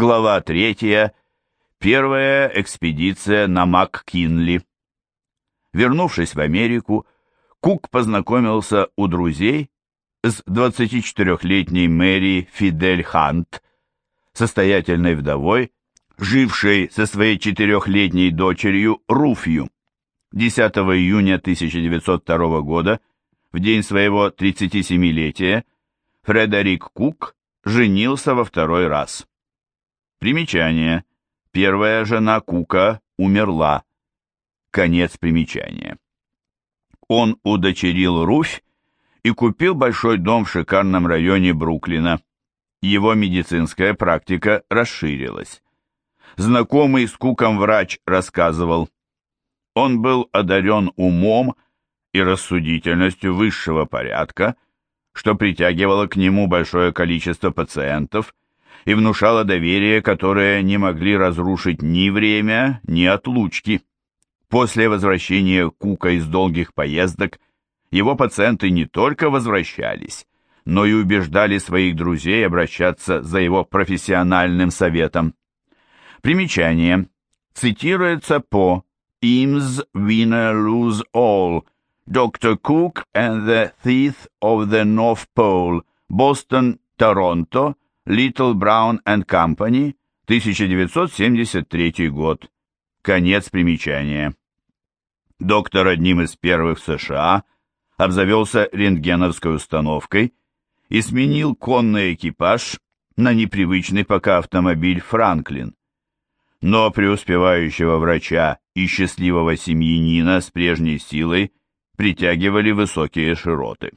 Глава третья. Первая экспедиция на МакКинли. Вернувшись в Америку, Кук познакомился у друзей с 24-летней Мэри Фидель Хант, состоятельной вдовой, жившей со своей четырехлетней дочерью Руфью. 10 июня 1902 года, в день своего 37-летия, Фредерик Кук женился во второй раз. Примечание. Первая жена Кука умерла. Конец примечания. Он удочерил Руфь и купил большой дом в шикарном районе Бруклина. Его медицинская практика расширилась. Знакомый с Куком врач рассказывал, он был одарен умом и рассудительностью высшего порядка, что притягивало к нему большое количество пациентов и внушало доверие, которое не могли разрушить ни время, ни отлучки. После возвращения Кука из долгих поездок его пациенты не только возвращались, но и убеждали своих друзей обращаться за его профессиональным советом. Примечание. Цитируется по «Eames winner lose all», Dr. Cook and the Thief of the North Pole, Бостон, Торонто, Little Brown and Company, 1973 год. Конец примечания. Доктор одним из первых в США обзавелся рентгеновской установкой и сменил конный экипаж на непривычный пока автомобиль «Франклин». Но преуспевающего врача и счастливого семьянина с прежней силой притягивали высокие широты.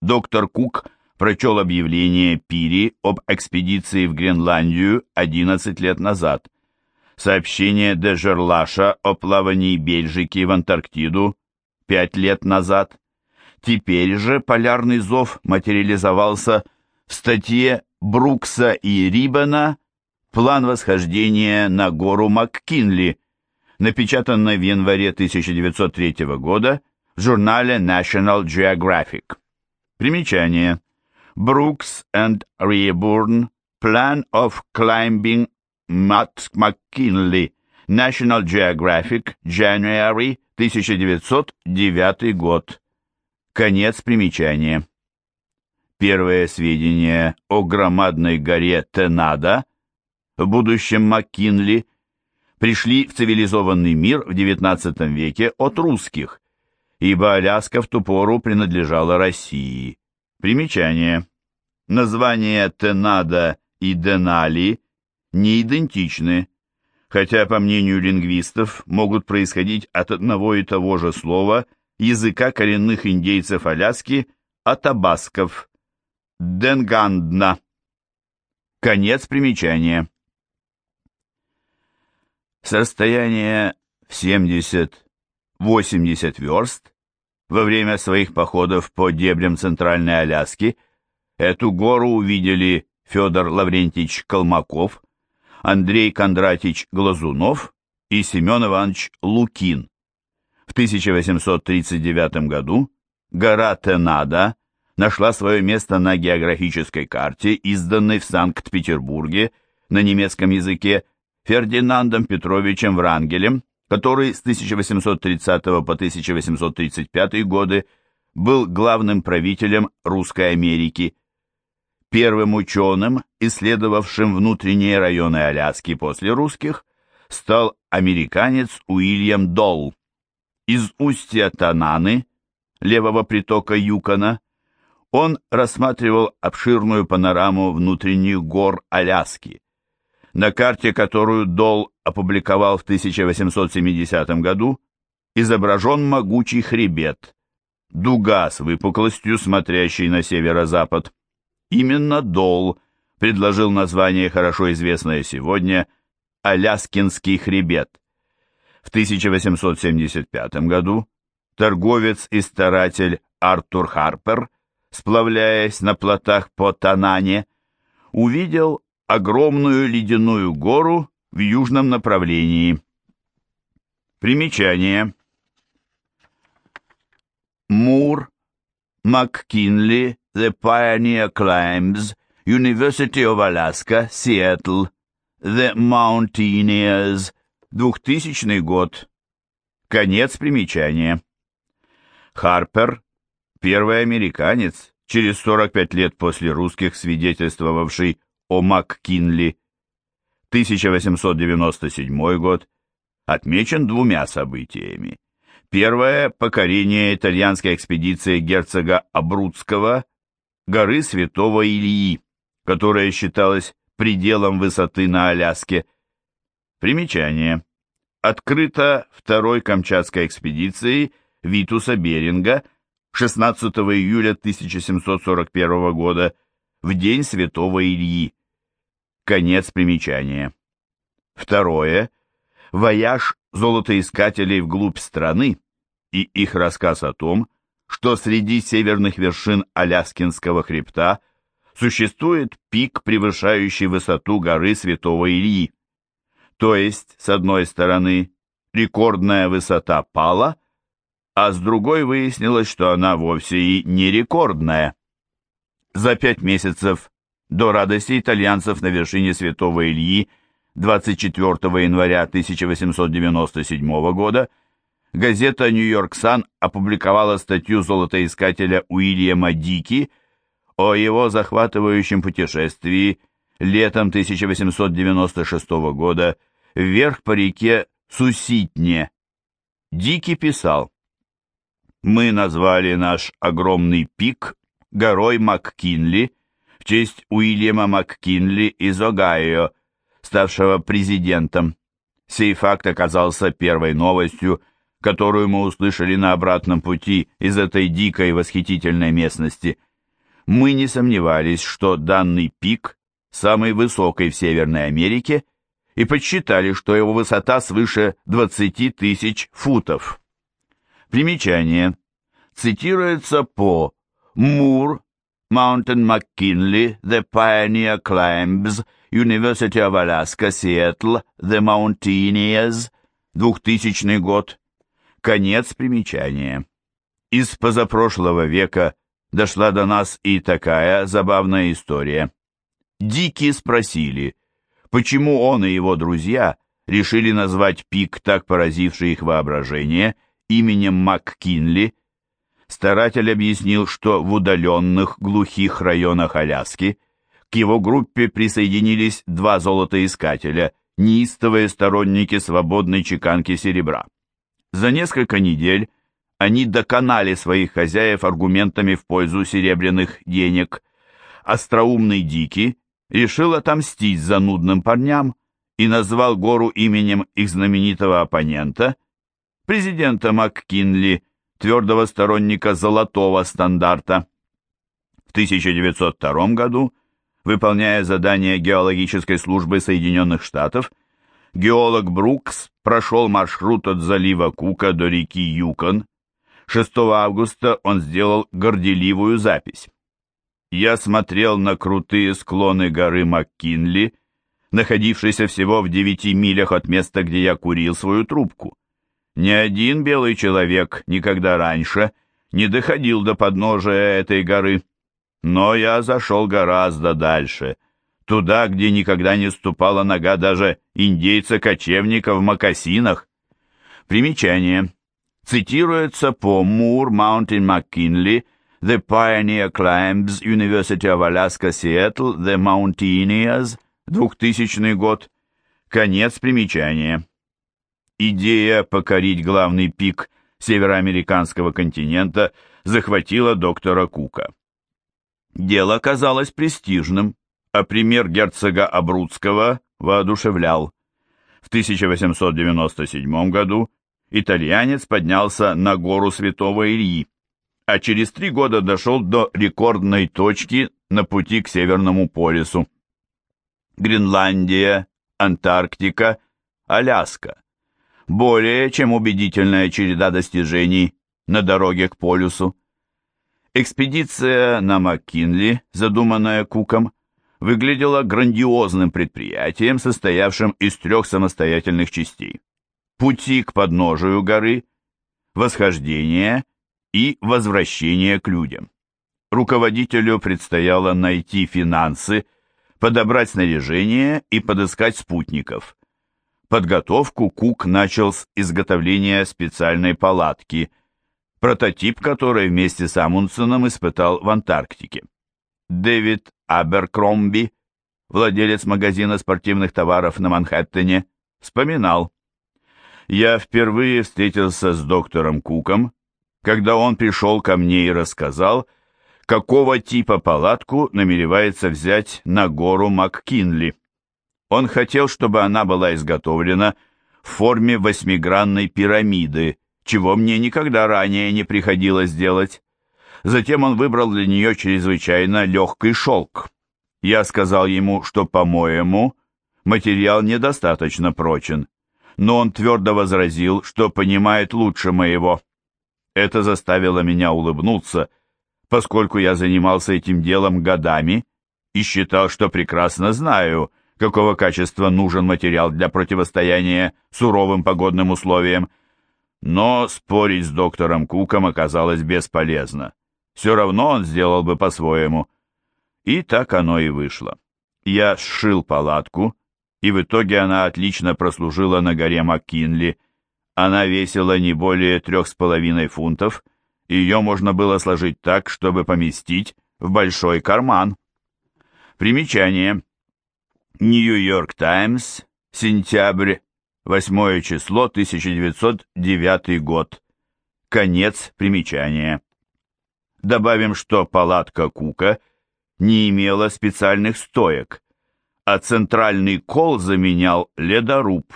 Доктор Кук прочел объявление Пири об экспедиции в Гренландию 11 лет назад, сообщение де Жерлаша о плавании Бельжики в Антарктиду 5 лет назад. Теперь же полярный зов материализовался в статье Брукса и Рибена «План восхождения на гору МакКинли», напечатанной в январе 1903 года в журнале National Geographic. Примечание. Brooks and Reburn Plan of Climbing Mount McKinley. National Geographic. January 1909 год. Конец примечания. Первые сведения о громадной горе Тенада, в будущем МакКинли, пришли в цивилизованный мир в XIX веке от русских, ибо Аляска в ту пору принадлежала России. Примечание. Названия Тенада и Денали не идентичны, хотя, по мнению лингвистов, могут происходить от одного и того же слова языка коренных индейцев Аляски атабасков. Денгандна. Конец примечания. С расстояния в 70-80 верст во время своих походов по дебрям Центральной Аляски эту гору увидели Федор Лаврентич Колмаков, Андрей Кондратич Глазунов и Семен Иванович Лукин. В 1839 году гора Тенада нашла свое место на географической карте, изданной в Санкт-Петербурге на немецком языке Фердинандом Петровичем Врангелем, который с 1830 по 1835 годы был главным правителем Русской Америки. Первым ученым, исследовавшим внутренние районы Аляски после русских, стал американец Уильям Долл. Из устья Тананы, левого притока Юкона, он рассматривал обширную панораму внутренних гор Аляски. На карте, которую Дол опубликовал в 1870 году, изображен могучий хребет, дуга с выпуклостью, смотрящей на северо-запад. Именно Дол предложил название, хорошо известное сегодня, Аляскинский хребет. В 1875 году торговец и старатель Артур Харпер, сплавляясь на плотах по Танане, увидел огромную ледяную гору в южном направлении. Примечание. Мур, МакКинли, The Pioneer Climbs, University of Alaska, Seattle, The Mountaineers, 2000 год. Конец примечания. Харпер, первый американец, через 45 лет после русских, свидетельствовавший о МакКинли. 1897 год отмечен двумя событиями. Первое – покорение итальянской экспедиции герцога Абруцкого горы Святого Ильи, которая считалась пределом высоты на Аляске. Примечание. Открыто второй Камчатской экспедицией Витуса Беринга 16 июля 1741 года в день Святого Ильи. Конец примечания. Второе. Вояж золотоискателей вглубь страны и их рассказ о том, что среди северных вершин Аляскинского хребта существует пик, превышающий высоту горы Святого Ильи. То есть, с одной стороны, рекордная высота пала, а с другой выяснилось, что она вовсе и не рекордная. За пять месяцев до радости итальянцев на вершине Святого Ильи 24 января 1897 года газета «Нью-Йорк Сан» опубликовала статью золотоискателя Уильяма Дики о его захватывающем путешествии летом 1896 года вверх по реке Суситне. Дики писал, «Мы назвали наш огромный пик горой МакКинли в честь Уильяма МакКинли из Огайо, ставшего президентом. Сей факт оказался первой новостью, которую мы услышали на обратном пути из этой дикой восхитительной местности. Мы не сомневались, что данный пик самый высокий в Северной Америке и подсчитали, что его высота свыше 20 тысяч футов. Примечание. Цитируется по Мур, Mountain McKinley, The Pioneer Climbs, University of Alaska, Seattle, The Mountaineers, 2000 год. Конец примечания. Из позапрошлого века дошла до нас и такая забавная история. Дики спросили, почему он и его друзья решили назвать пик, так поразивший их воображение, именем МакКинли. Старатель объяснил, что в удаленных глухих районах Аляски к его группе присоединились два золотоискателя, неистовые сторонники свободной чеканки серебра. За несколько недель они доконали своих хозяев аргументами в пользу серебряных денег. Остроумный Дики решил отомстить занудным парням и назвал гору именем их знаменитого оппонента, президента МакКинли, твердого сторонника золотого стандарта. В 1902 году, выполняя задание геологической службы Соединенных Штатов, геолог Брукс прошел маршрут от залива Кука до реки Юкон. 6 августа он сделал горделивую запись. «Я смотрел на крутые склоны горы МакКинли, находившейся всего в 9 милях от места, где я курил свою трубку. Ни один белый человек никогда раньше не доходил до подножия этой горы. Но я зашел гораздо дальше» туда, где никогда не ступала нога даже индейца-кочевника в мокасинах. Примечание. Цитируется по Moore Mountain McKinley, The Pioneer Climbs, University of Alaska, Seattle, The Mountaineers, 2000 год. Конец примечания. Идея покорить главный пик североамериканского континента захватила доктора Кука. Дело казалось престижным а пример герцога Абруцкого воодушевлял. В 1897 году итальянец поднялся на гору Святого Ильи, а через три года дошел до рекордной точки на пути к Северному полюсу. Гренландия, Антарктика, Аляска. Более чем убедительная череда достижений на дороге к полюсу. Экспедиция на Маккинли, задуманная Куком, выглядело грандиозным предприятием, состоявшим из трех самостоятельных частей. Пути к подножию горы, восхождение и возвращение к людям. Руководителю предстояло найти финансы, подобрать снаряжение и подыскать спутников. Подготовку Кук начал с изготовления специальной палатки, прототип которой вместе с Амундсеном испытал в Антарктике. Дэвид Аберкромби, владелец магазина спортивных товаров на Манхэттене, вспоминал, «Я впервые встретился с доктором Куком, когда он пришел ко мне и рассказал, какого типа палатку намеревается взять на гору МакКинли. Он хотел, чтобы она была изготовлена в форме восьмигранной пирамиды, чего мне никогда ранее не приходилось делать. Затем он выбрал для нее чрезвычайно легкий шелк. Я сказал ему, что, по-моему, материал недостаточно прочен, но он твердо возразил, что понимает лучше моего. Это заставило меня улыбнуться, поскольку я занимался этим делом годами и считал, что прекрасно знаю, какого качества нужен материал для противостояния суровым погодным условиям. Но спорить с доктором Куком оказалось бесполезно. Все равно он сделал бы по-своему. И так оно и вышло. Я сшил палатку, и в итоге она отлично прослужила на горе Маккинли. Она весила не более трех с половиной фунтов, и ее можно было сложить так, чтобы поместить в большой карман. Примечание. Нью-Йорк Таймс, сентябрь, 8 число, 1909 год. Конец примечания. Добавим, что палатка Кука не имела специальных стоек, а центральный кол заменял ледоруб.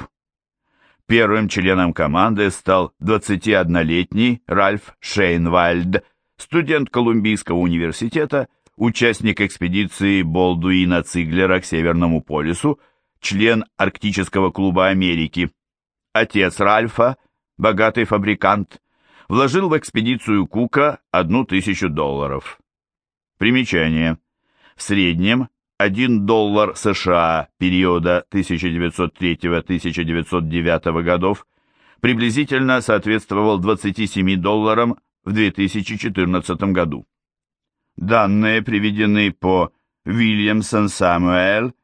Первым членом команды стал 21-летний Ральф Шейнвальд, студент Колумбийского университета, участник экспедиции Болдуина Циглера к Северному полюсу, член Арктического клуба Америки. Отец Ральфа, богатый фабрикант, вложил в экспедицию Кука одну тысячу долларов. Примечание. В среднем 1 доллар США периода 1903-1909 годов приблизительно соответствовал 27 долларам в 2014 году. Данные приведены по Williamson Samuel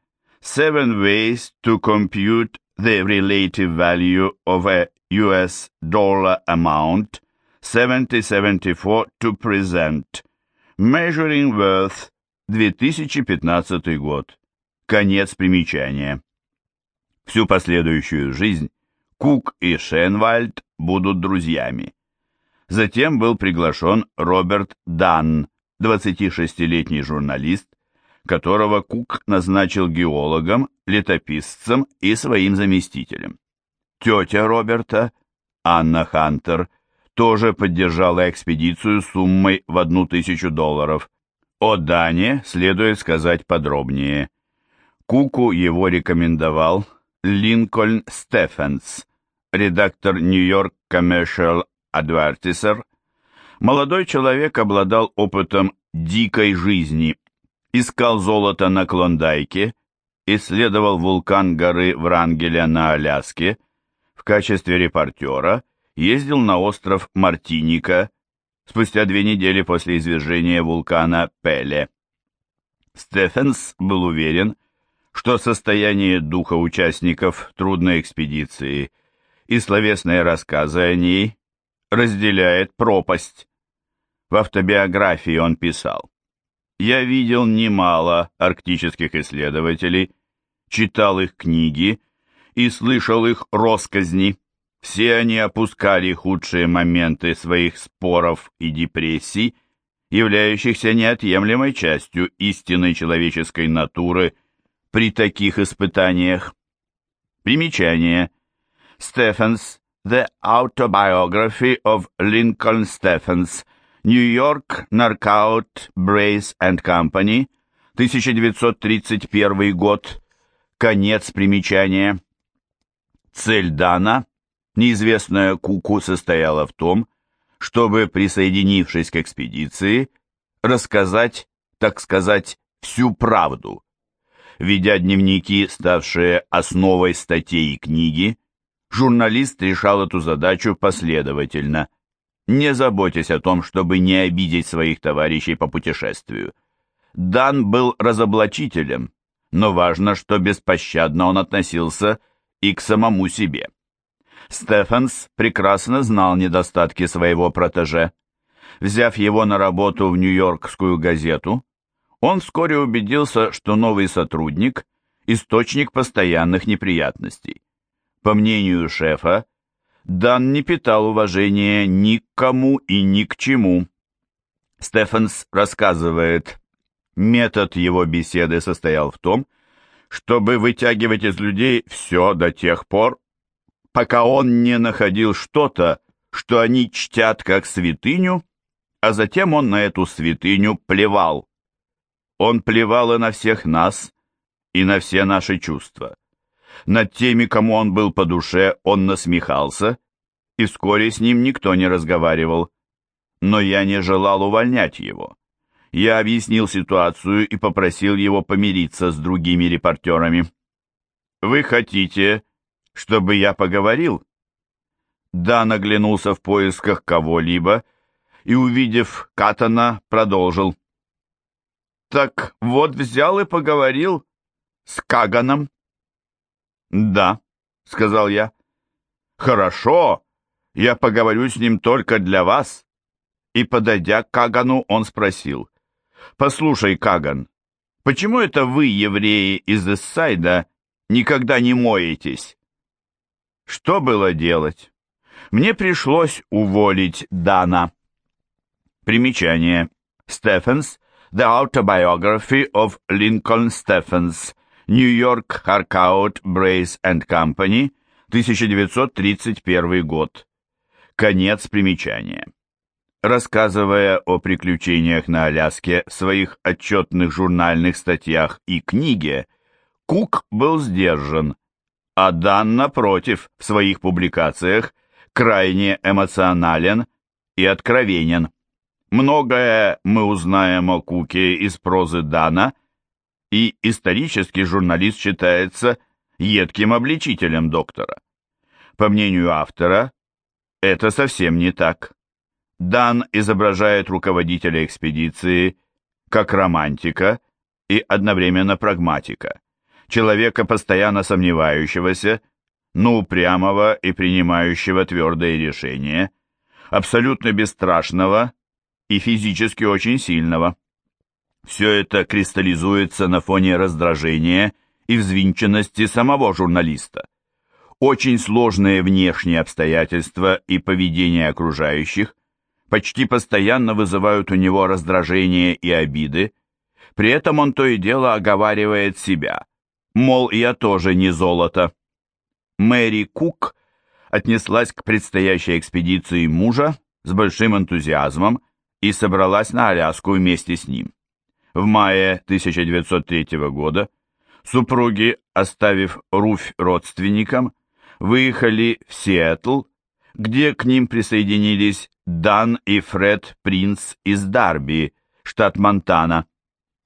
Seven Ways to Compute the Relative Value of a US Dollar Amount 7074 to present. Measuring Worth, 2015 год. Конец примечания. Всю последующую жизнь Кук и Шенвальд будут друзьями. Затем был приглашен Роберт Данн, 26-летний журналист, которого Кук назначил геологом, летописцем и своим заместителем. Тетя Роберта, Анна Хантер, тоже поддержала экспедицию суммой в одну тысячу долларов. О Дане следует сказать подробнее. Куку его рекомендовал Линкольн Стефенс, редактор Нью-Йорк Commercial Advertiser. Молодой человек обладал опытом дикой жизни, искал золото на Клондайке, исследовал вулкан горы Врангеля на Аляске, в качестве репортера – ездил на остров Мартиника спустя две недели после извержения вулкана Пеле. Стефенс был уверен, что состояние духа участников трудной экспедиции и словесные рассказы о ней разделяет пропасть. В автобиографии он писал, «Я видел немало арктических исследователей, читал их книги и слышал их росказни. Все они опускали худшие моменты своих споров и депрессий, являющихся неотъемлемой частью истинной человеческой натуры при таких испытаниях. Примечание. Стефенс The Autobiography of Lincoln New York, Narcout, Brace and Company, 1931 год. Конец примечания. Цель Дана Неизвестная Куку состояла в том, чтобы, присоединившись к экспедиции, рассказать, так сказать, всю правду. Ведя дневники, ставшие основой статей и книги, журналист решал эту задачу последовательно, не заботясь о том, чтобы не обидеть своих товарищей по путешествию. Дан был разоблачителем, но важно, что беспощадно он относился и к самому себе. Стефанс прекрасно знал недостатки своего протеже. Взяв его на работу в Нью-Йоркскую газету, он вскоре убедился, что новый сотрудник – источник постоянных неприятностей. По мнению шефа, Дан не питал уважения ни к кому и ни к чему. Стефанс рассказывает, метод его беседы состоял в том, чтобы вытягивать из людей все до тех пор, пока он не находил что-то, что они чтят как святыню, а затем он на эту святыню плевал. Он плевал и на всех нас, и на все наши чувства. Над теми, кому он был по душе, он насмехался, и вскоре с ним никто не разговаривал. Но я не желал увольнять его. Я объяснил ситуацию и попросил его помириться с другими репортерами. «Вы хотите, чтобы я поговорил?» Да наглянулся в поисках кого-либо и, увидев Катана, продолжил. «Так вот взял и поговорил с Каганом». «Да», — сказал я. «Хорошо, я поговорю с ним только для вас». И, подойдя к Кагану, он спросил. «Послушай, Каган, почему это вы, евреи из Эссайда, никогда не моетесь?» Что было делать? Мне пришлось уволить Дана. Примечание. Стефенс. The Autobiography of Lincoln Stephens. York, Harcourt, Brace and Company. 1931 год. Конец примечания. Рассказывая о приключениях на Аляске в своих отчетных журнальных статьях и книге, Кук был сдержан, а Дан, напротив, в своих публикациях крайне эмоционален и откровенен. Многое мы узнаем о Куке из прозы Дана, и исторический журналист считается едким обличителем доктора. По мнению автора, это совсем не так. Дан изображает руководителя экспедиции как романтика и одновременно прагматика человека, постоянно сомневающегося, но упрямого и принимающего твердые решения, абсолютно бесстрашного и физически очень сильного. Все это кристаллизуется на фоне раздражения и взвинченности самого журналиста. Очень сложные внешние обстоятельства и поведение окружающих почти постоянно вызывают у него раздражение и обиды, при этом он то и дело оговаривает себя – мол, я тоже не золото. Мэри Кук отнеслась к предстоящей экспедиции мужа с большим энтузиазмом и собралась на Аляску вместе с ним. В мае 1903 года супруги, оставив Руфь родственникам, выехали в Сиэтл, где к ним присоединились Дан и Фред Принц из Дарби, штат Монтана.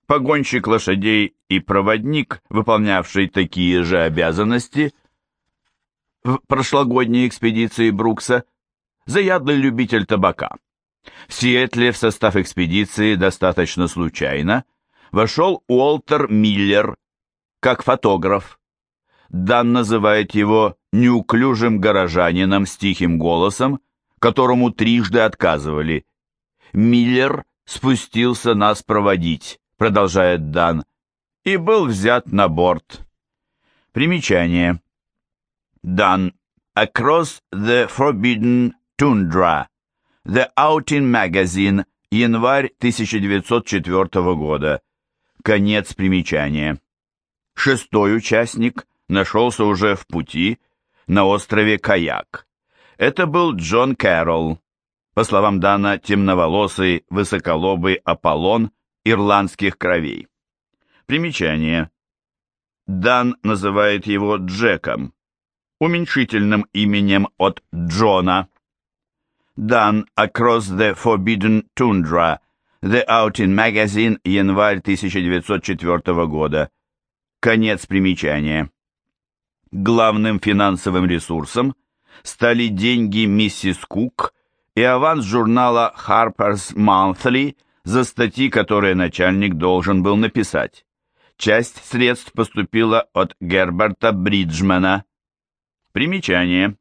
Погонщик лошадей и проводник, выполнявший такие же обязанности в прошлогодней экспедиции Брукса, заядлый любитель табака. В Сиэтле в состав экспедиции достаточно случайно вошел Уолтер Миллер как фотограф. Дан называет его неуклюжим горожанином с тихим голосом, которому трижды отказывали. Миллер спустился нас проводить продолжает Дан, и был взят на борт. Примечание. Дан. Across the Forbidden Tundra. The Outing Magazine. Январь 1904 года. Конец примечания. Шестой участник нашелся уже в пути на острове Каяк. Это был Джон Кэрролл. По словам Дана, темноволосый, высоколобый Аполлон ирландских кровей. Примечание. Дан называет его Джеком, уменьшительным именем от Джона. Дан Across the Forbidden Tundra, The Outing Magazine, январь 1904 года. Конец примечания. Главным финансовым ресурсом стали деньги миссис Кук и аванс журнала Harper's Monthly – за статьи, которые начальник должен был написать. Часть средств поступила от Герберта Бриджмана. Примечание.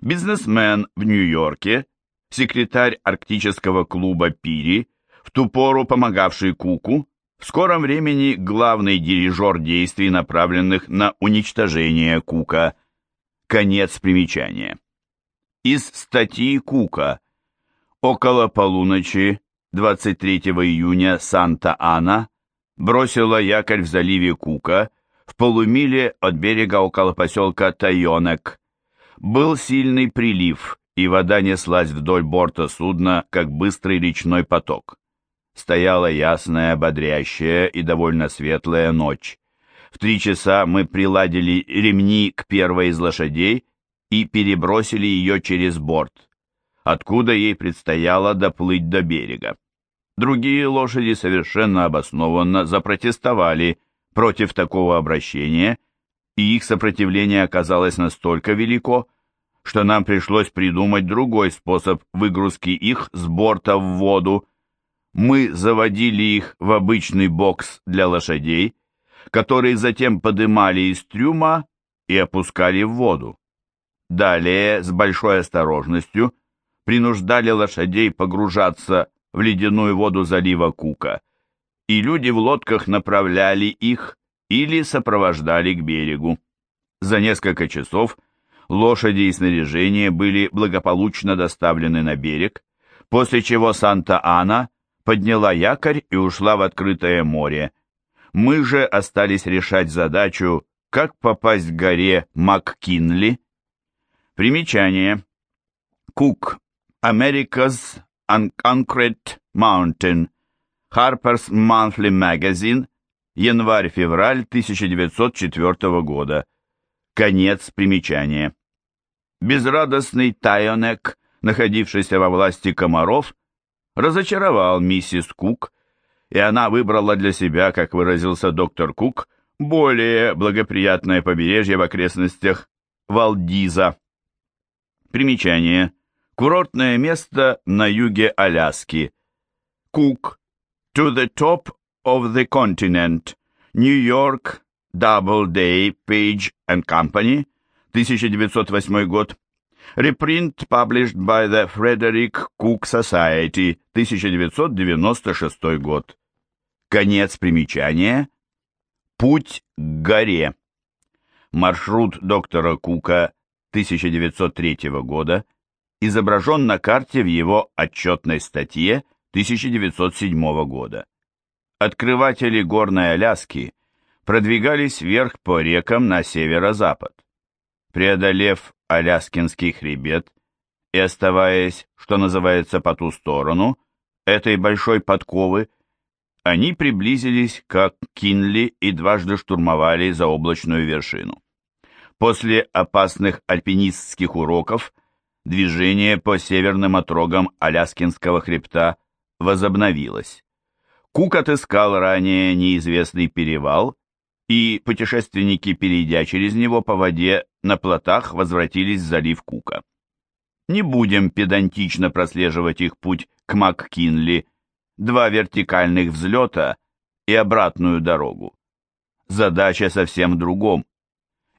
Бизнесмен в Нью-Йорке, секретарь арктического клуба Пири, в ту пору помогавший Куку, в скором времени главный дирижер действий, направленных на уничтожение Кука. Конец примечания. Из статьи Кука. Около полуночи 23 июня Санта-Ана бросила якорь в заливе Кука в полумиле от берега около поселка Тайонек. Был сильный прилив, и вода неслась вдоль борта судна, как быстрый речной поток. Стояла ясная, бодрящая и довольно светлая ночь. В три часа мы приладили ремни к первой из лошадей и перебросили ее через борт, откуда ей предстояло доплыть до берега. Другие лошади совершенно обоснованно запротестовали против такого обращения, и их сопротивление оказалось настолько велико, что нам пришлось придумать другой способ выгрузки их с борта в воду. Мы заводили их в обычный бокс для лошадей, который затем подымали из трюма и опускали в воду. Далее, с большой осторожностью, принуждали лошадей погружаться в ледяную воду залива Кука, и люди в лодках направляли их или сопровождали к берегу. За несколько часов лошади и снаряжение были благополучно доставлены на берег, после чего Санта-Ана подняла якорь и ушла в открытое море. Мы же остались решать задачу, как попасть к горе МакКинли. Примечание. Кук. America's Unconquered Mountain. Harper's Monthly Magazine. Январь-февраль 1904 года. Конец примечания. Безрадостный Тайонек, находившийся во власти комаров, разочаровал миссис Кук, и она выбрала для себя, как выразился доктор Кук, более благоприятное побережье в окрестностях Валдиза. Примечание. Курортное место на юге Аляски. Кук. To the top of the continent. York. Doubleday, Page and Company. 1908 год. Reprint published by the Frederick Cook Society. 1996 год. Конец примечания. Путь к горе. Маршрут доктора Кука 1903 года изображен на карте в его отчетной статье 1907 года. Открыватели горной Аляски продвигались вверх по рекам на северо-запад. Преодолев Аляскинский хребет и оставаясь, что называется, по ту сторону этой большой подковы, они приблизились к Кинли и дважды штурмовали заоблачную вершину. После опасных альпинистских уроков движение по северным отрогам Аляскинского хребта возобновилось. Кук отыскал ранее неизвестный перевал, и путешественники, перейдя через него по воде, на плотах возвратились в залив Кука. Не будем педантично прослеживать их путь к МакКинли, два вертикальных взлета и обратную дорогу. Задача совсем другом.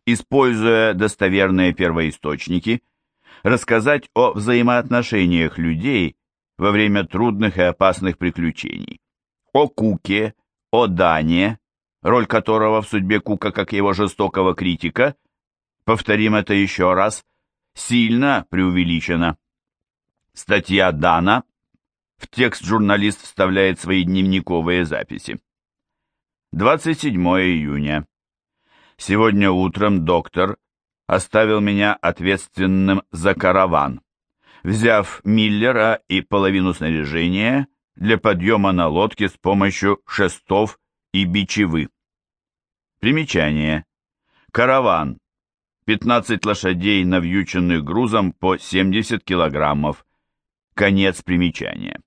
Используя достоверные первоисточники – рассказать о взаимоотношениях людей во время трудных и опасных приключений, о Куке, о Дане, роль которого в судьбе Кука как его жестокого критика, повторим это еще раз, сильно преувеличена. Статья Дана, в текст журналист вставляет свои дневниковые записи. 27 июня. Сегодня утром доктор оставил меня ответственным за караван, взяв Миллера и половину снаряжения для подъема на лодке с помощью шестов и бичевы. Примечание. Караван. 15 лошадей, навьюченных грузом по 70 килограммов. Конец примечания.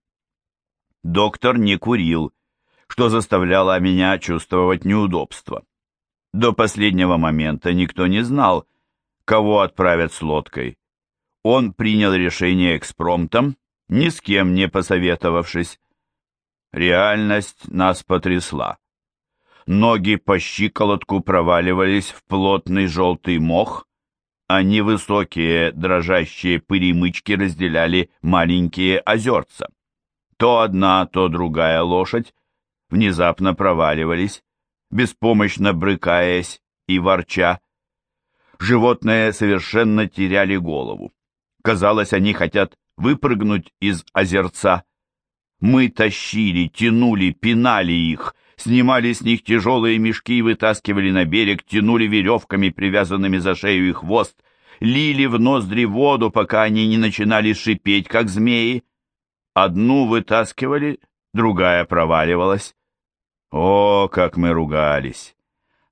Доктор не курил, что заставляло меня чувствовать неудобство. До последнего момента никто не знал, кого отправят с лодкой. Он принял решение экспромтом, ни с кем не посоветовавшись. Реальность нас потрясла. Ноги по щиколотку проваливались в плотный желтый мох, а невысокие дрожащие перемычки разделяли маленькие озерца. То одна, то другая лошадь внезапно проваливались, беспомощно брыкаясь и ворча. Животные совершенно теряли голову. Казалось, они хотят выпрыгнуть из озерца. Мы тащили, тянули, пинали их, снимали с них тяжелые мешки и вытаскивали на берег, тянули веревками, привязанными за шею и хвост, лили в ноздри воду, пока они не начинали шипеть, как змеи. Одну вытаскивали, другая проваливалась. О, как мы ругались!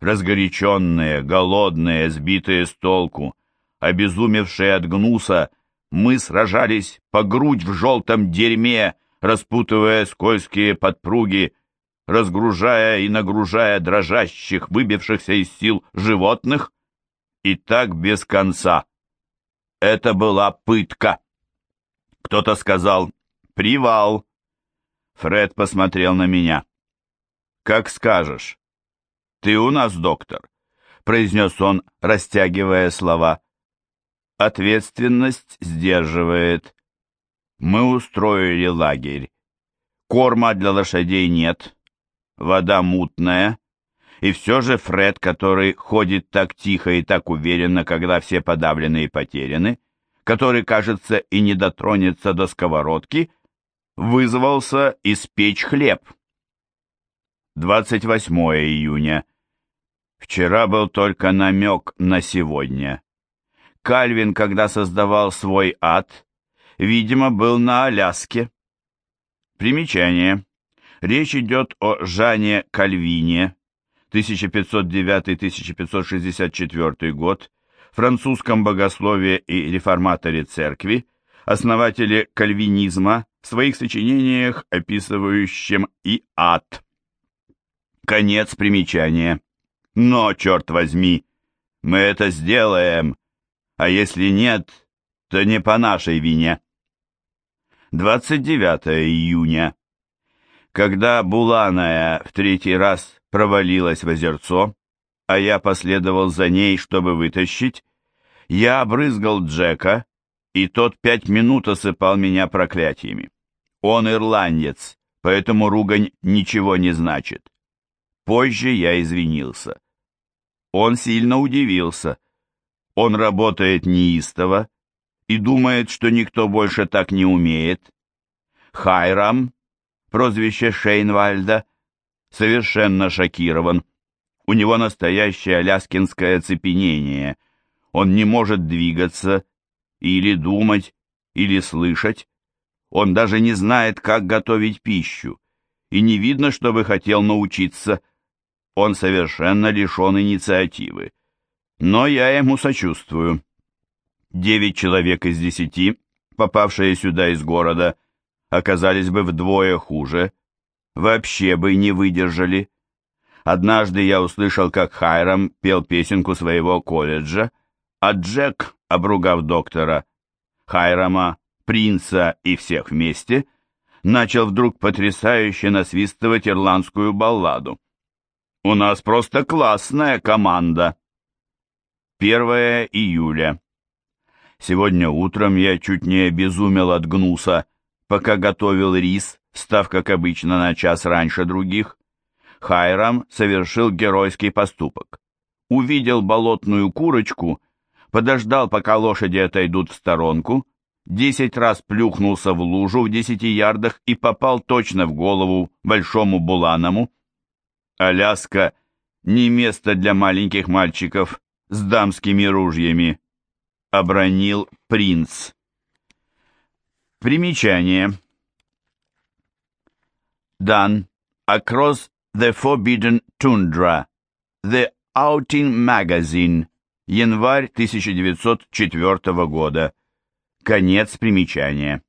Разгоряченные, голодные, сбитые с толку, обезумевшие от гнуса, мы сражались по грудь в желтом дерьме, распутывая скользкие подпруги, разгружая и нагружая дрожащих, выбившихся из сил животных, и так без конца. Это была пытка. Кто-то сказал «Привал». Фред посмотрел на меня. «Как скажешь». «Ты у нас доктор», — произнес он, растягивая слова. «Ответственность сдерживает. Мы устроили лагерь. Корма для лошадей нет, вода мутная, и все же Фред, который ходит так тихо и так уверенно, когда все подавлены и потеряны, который, кажется, и не дотронется до сковородки, вызвался испечь хлеб. 28 июня. Вчера был только намек на сегодня. Кальвин, когда создавал свой ад, видимо, был на Аляске. Примечание. Речь идет о Жане Кальвине, 1509-1564 год, французском богослове и реформаторе церкви, основателе кальвинизма в своих сочинениях, описывающем и ад. Конец примечания. Но, черт возьми, мы это сделаем, а если нет, то не по нашей вине. 29 июня. Когда Буланая в третий раз провалилась в озерцо, а я последовал за ней, чтобы вытащить, я обрызгал Джека, и тот пять минут осыпал меня проклятиями. Он ирландец, поэтому ругань ничего не значит. Позже я извинился. Он сильно удивился. Он работает неистово и думает, что никто больше так не умеет. Хайрам прозвище Шейнвальда, совершенно шокирован. У него настоящее аляскинское оцепенение. Он не может двигаться, или думать, или слышать. Он даже не знает, как готовить пищу, и не видно, чтобы хотел научиться. Он совершенно лишен инициативы. Но я ему сочувствую. Девять человек из десяти, попавшие сюда из города, оказались бы вдвое хуже, вообще бы не выдержали. Однажды я услышал, как Хайрам пел песенку своего колледжа, а Джек, обругав доктора, Хайрама, принца и всех вместе, начал вдруг потрясающе насвистывать ирландскую балладу. «У нас просто классная команда!» 1 июля. Сегодня утром я чуть не обезумел от гнуса, пока готовил рис, став, как обычно, на час раньше других, Хайрам совершил геройский поступок. Увидел болотную курочку, подождал, пока лошади отойдут в сторонку, десять раз плюхнулся в лужу в десяти ярдах и попал точно в голову большому буланому. Аляска — не место для маленьких мальчиков с дамскими ружьями, — обронил принц. Примечание. Done. Across the Forbidden Tundra. The Outing Magazine. Январь 1904 года. Конец примечания.